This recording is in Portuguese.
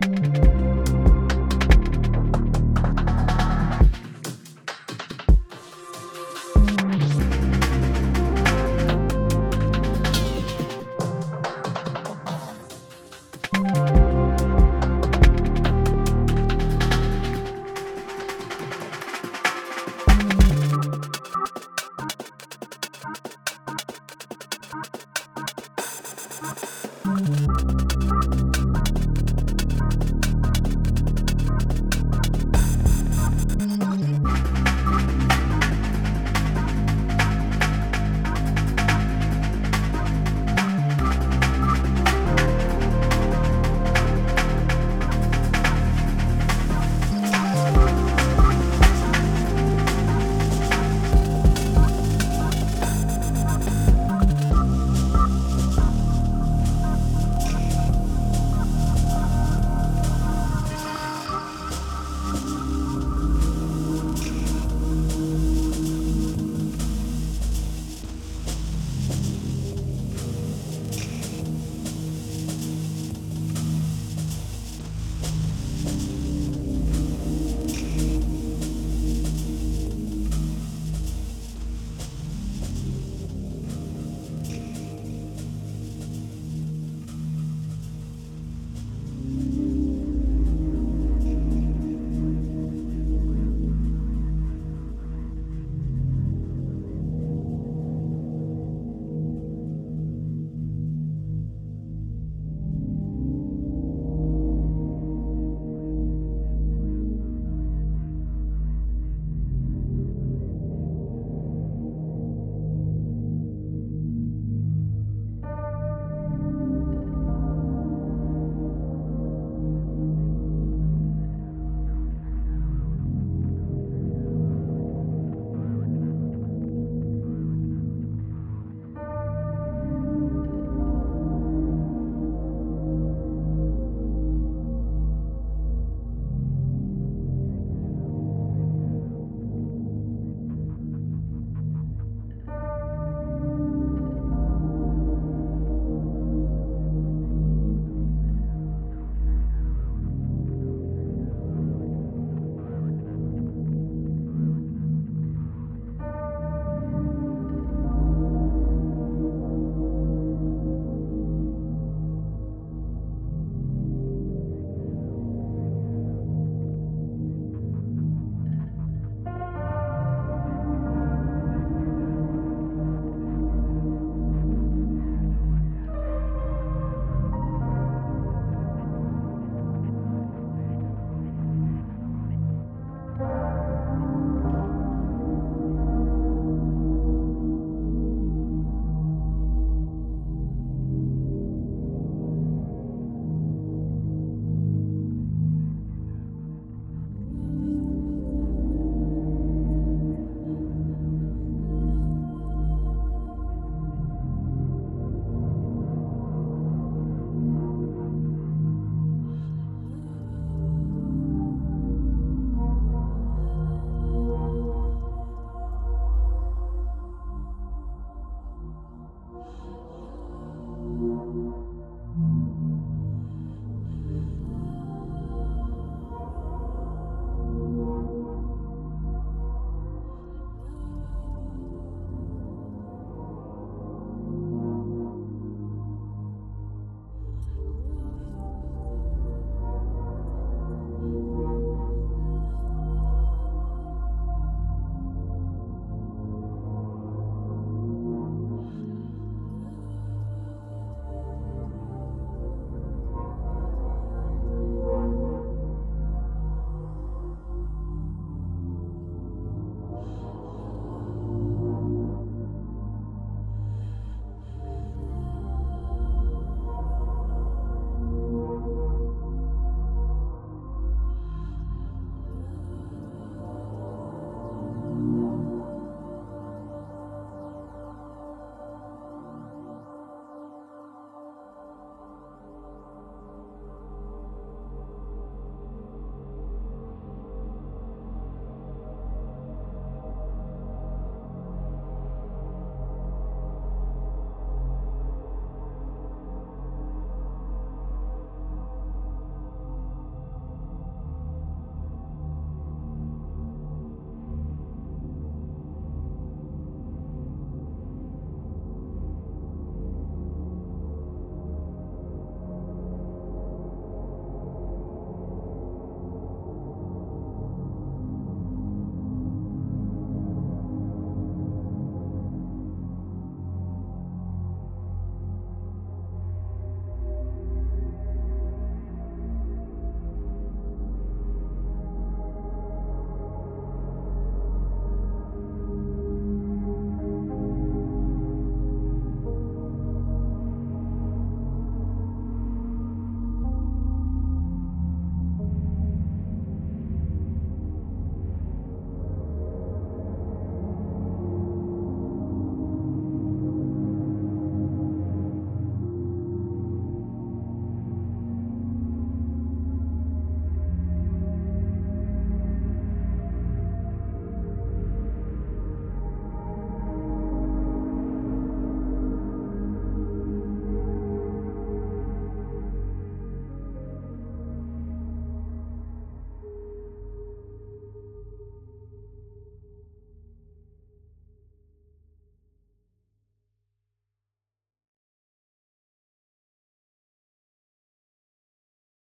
Música